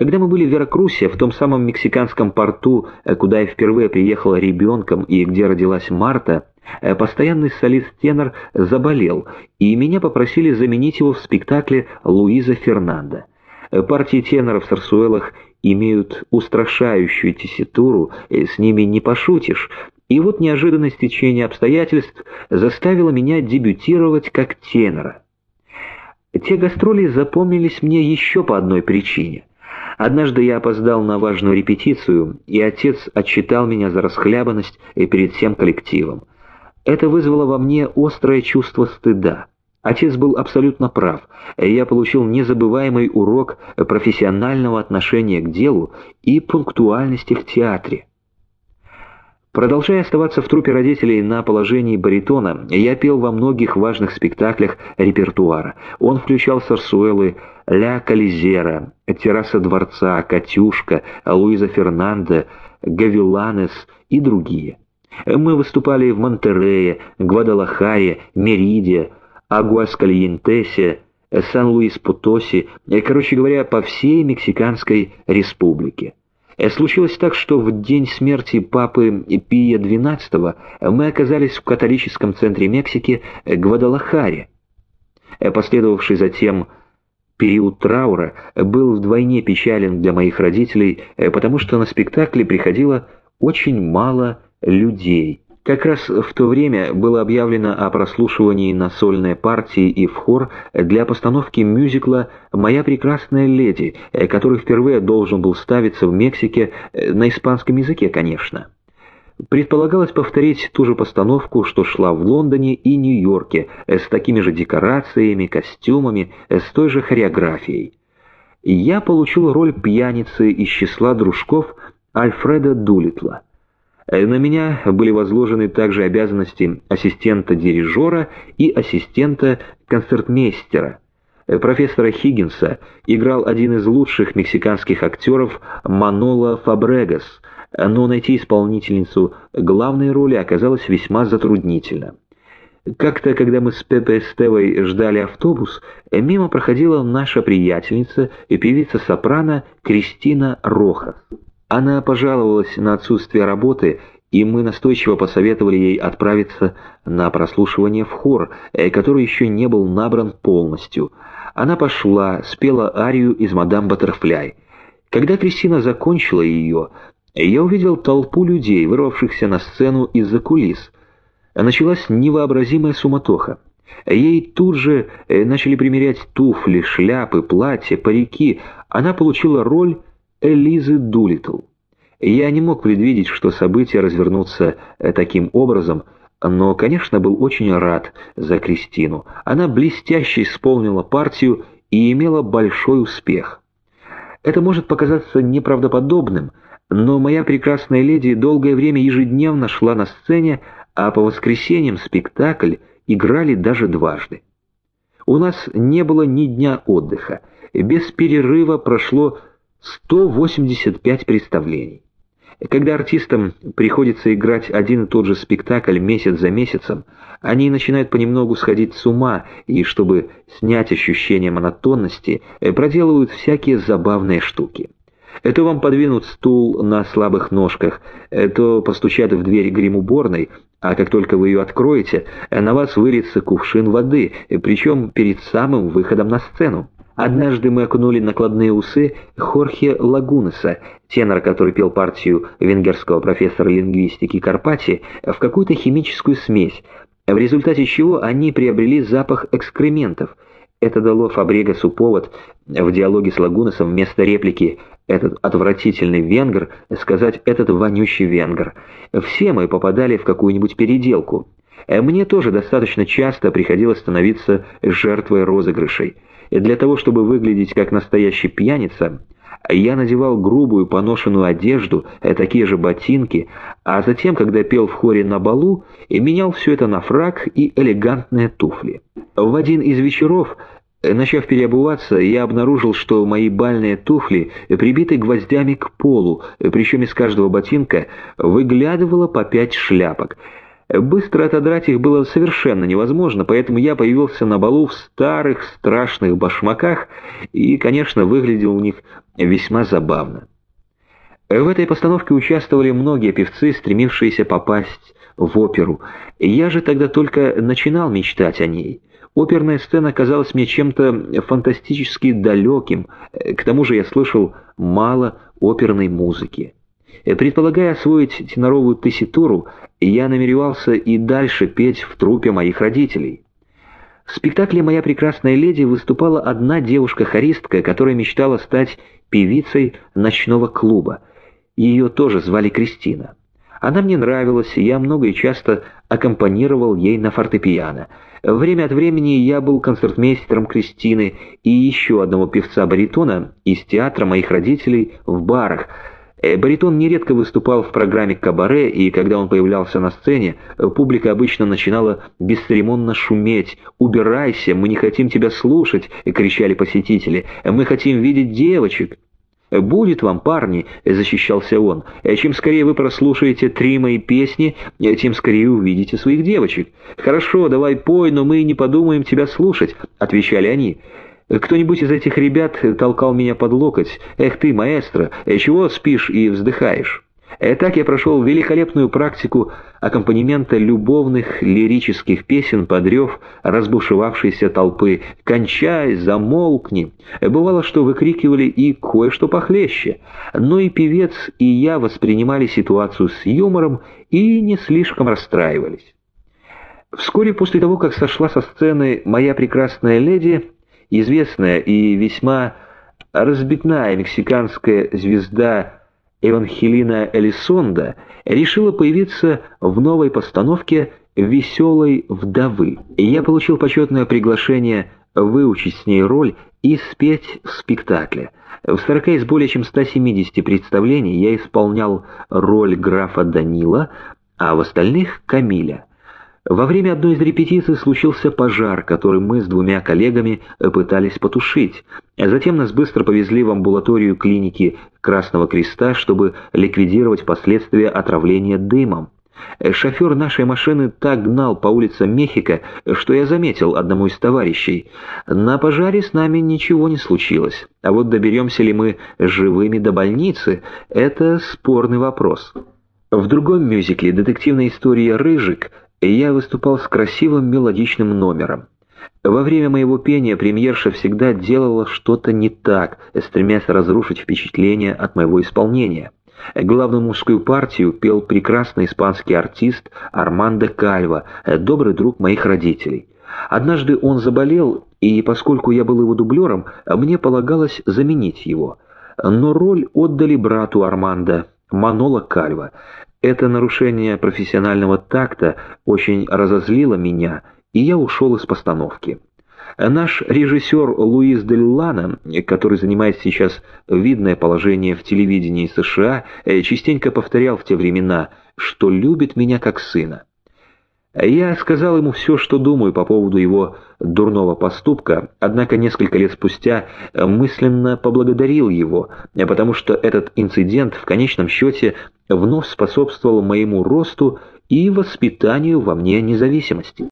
Когда мы были в Веракрусе, в том самом мексиканском порту, куда я впервые приехала ребенком и где родилась Марта, постоянный солист-тенор заболел, и меня попросили заменить его в спектакле «Луиза Фернандо». Партии теноров в Сарсуэлах имеют устрашающую тесситуру, с ними не пошутишь, и вот неожиданное стечение обстоятельств заставило меня дебютировать как тенора. Те гастроли запомнились мне еще по одной причине. Однажды я опоздал на важную репетицию, и отец отчитал меня за расхлябанность перед всем коллективом. Это вызвало во мне острое чувство стыда. Отец был абсолютно прав. Я получил незабываемый урок профессионального отношения к делу и пунктуальности в театре. Продолжая оставаться в трупе родителей на положении баритона, я пел во многих важных спектаклях репертуара. Он включал сарсуэлы «Ля Кализера», «Терраса дворца», «Катюшка», «Луиза Фернандо», «Гавиланес» и другие. Мы выступали в Монтерее, Гвадалахаре, Мериде, Агуаскальентесе, Сан-Луис-Потоси, короче говоря, по всей Мексиканской республике. Э, случилось так, что в день смерти папы Пия XII мы оказались в католическом центре Мексики э, Гвадалахаре. Э, последовавший затем период траура был вдвойне печален для моих родителей, потому что на спектакле приходило очень мало людей. Как раз в то время было объявлено о прослушивании на сольной партии и в хор для постановки мюзикла «Моя прекрасная леди», который впервые должен был ставиться в Мексике на испанском языке, конечно. Предполагалось повторить ту же постановку, что шла в Лондоне и Нью-Йорке, с такими же декорациями, костюмами, с той же хореографией. Я получил роль пьяницы из числа дружков Альфреда Дулитла. Э, на меня были возложены также обязанности ассистента-дирижера и ассистента-концертмейстера. Э, профессора Хиггинса играл один из лучших мексиканских актеров Манола Фабрегас, но найти исполнительницу главной роли оказалось весьма затруднительно. Как-то, когда мы с Пепе Стевой ждали автобус, мимо проходила наша приятельница и певица-сопрано Кристина Рохас. Она пожаловалась на отсутствие работы, и мы настойчиво посоветовали ей отправиться на прослушивание в хор, э, который еще не был набран полностью. Она пошла, спела арию из «Мадам Баттерфляй». Когда Кристина закончила ее, я увидел толпу людей, вырвавшихся на сцену из-за кулис. Началась невообразимая суматоха. Ей тут же э, начали примерять туфли, шляпы, платья, парики. Она получила роль Элизы Дулитл. Я не мог предвидеть, что события развернутся э, таким образом, но, конечно, был очень рад за Кристину. Она блестяще исполнила партию и имела большой успех. Это может показаться неправдоподобным, но моя прекрасная леди долгое время ежедневно шла на сцене, а по воскресеньям спектакль играли даже дважды. У нас не было ни дня отдыха. Без перерыва прошло 185 представлений. Когда артистам приходится играть один и тот же спектакль месяц за месяцем, они начинают понемногу сходить с ума, и чтобы снять ощущение монотонности, проделывают всякие забавные штуки. Это вам подвинут стул на слабых ножках, то постучат в дверь гримуборной, а как только вы ее откроете, на вас выльется кувшин воды, причем перед самым выходом на сцену. Однажды мы окунули накладные усы Хорхе Лагунеса, тенора, который пел партию венгерского профессора лингвистики Карпати, в какую-то химическую смесь, в результате чего они приобрели запах экскрементов. Это дало Фабрегасу повод в диалоге с Лагунесом вместо реплики «этот отвратительный венгр» сказать «этот вонючий венгр». Все мы попадали в какую-нибудь переделку. Мне тоже достаточно часто приходилось становиться жертвой розыгрышей. Для того, чтобы выглядеть как настоящий пьяница, я надевал грубую поношенную одежду, э, такие же ботинки, а затем, когда пел в хоре на балу, менял все это на фрак и элегантные туфли. В один из вечеров, э, начав переобуваться, я обнаружил, что мои бальные туфли прибиты гвоздями к полу, причем из каждого ботинка выглядывало по пять шляпок. Быстро отодрать их было совершенно невозможно, поэтому я появился на балу в старых страшных башмаках и, конечно, выглядел у них весьма забавно. В этой постановке участвовали многие певцы, стремившиеся попасть в оперу. Я же тогда только начинал мечтать о ней. Оперная сцена казалась мне чем-то фантастически далеким, к тому же я слышал мало оперной музыки. Предполагая освоить теноровую тесситуру, я намеревался и дальше петь в трупе моих родителей. В спектакле «Моя прекрасная леди» выступала одна девушка-хористка, которая мечтала стать певицей ночного клуба. Ее тоже звали Кристина. Она мне нравилась, и я много и часто аккомпанировал ей на фортепиано. Время от времени я был концертмейстером Кристины и еще одного певца-баритона из театра моих родителей в барах – Э, баритон нередко выступал в программе «Кабаре», и когда он появлялся на сцене, публика обычно начинала бесцеремонно шуметь. «Убирайся, мы не хотим тебя слушать!» — кричали посетители. «Мы хотим видеть девочек!» «Будет вам, парни!» — защищался он. «Чем скорее вы прослушаете три мои песни, тем скорее увидите своих девочек». «Хорошо, давай пой, но мы не подумаем тебя слушать», — отвечали они. Кто-нибудь из этих ребят толкал меня под локоть. «Эх ты, маэстро, э, чего спишь и вздыхаешь?» И так я прошел великолепную практику аккомпанемента любовных лирических песен под рев разбушевавшейся толпы «Кончай, замолкни!» Бывало, что выкрикивали и кое-что похлеще, но и певец, и я воспринимали ситуацию с юмором и не слишком расстраивались. Вскоре после того, как сошла со сцены «Моя прекрасная леди», Известная и весьма разбитная мексиканская звезда Эвангелина Элисонда решила появиться в новой постановке «Веселой вдовы», и я получил почетное приглашение выучить с ней роль и спеть в спектакле. В 40 из более чем 170 представлений я исполнял роль графа Данила, а в остальных — Камиля. Во время одной из репетиций случился пожар, который мы с двумя коллегами пытались потушить. Затем нас быстро повезли в амбулаторию клиники Красного Креста, чтобы ликвидировать последствия отравления дымом. Шофер нашей машины так гнал по улицам Мехико, что я заметил одному из товарищей. На пожаре с нами ничего не случилось, а вот доберемся ли мы живыми до больницы – это спорный вопрос. В другом мюзикле «Детективная история Рыжик» я выступал с красивым мелодичным номером. Во время моего пения премьерша всегда делала что-то не так, стремясь разрушить впечатление от моего исполнения. Главную мужскую партию пел прекрасный испанский артист Армандо Кальва, добрый друг моих родителей. Однажды он заболел, и поскольку я был его дублером, мне полагалось заменить его. Но роль отдали брату Армандо, Манола Кальва. Это нарушение профессионального такта очень разозлило меня, и я ушел из постановки. Наш режиссер Луис Дель Лана, который занимает сейчас видное положение в телевидении США, частенько повторял в те времена, что любит меня как сына. Я сказал ему все, что думаю по поводу его дурного поступка, однако несколько лет спустя мысленно поблагодарил его, потому что этот инцидент в конечном счете вновь способствовал моему росту и воспитанию во мне независимости.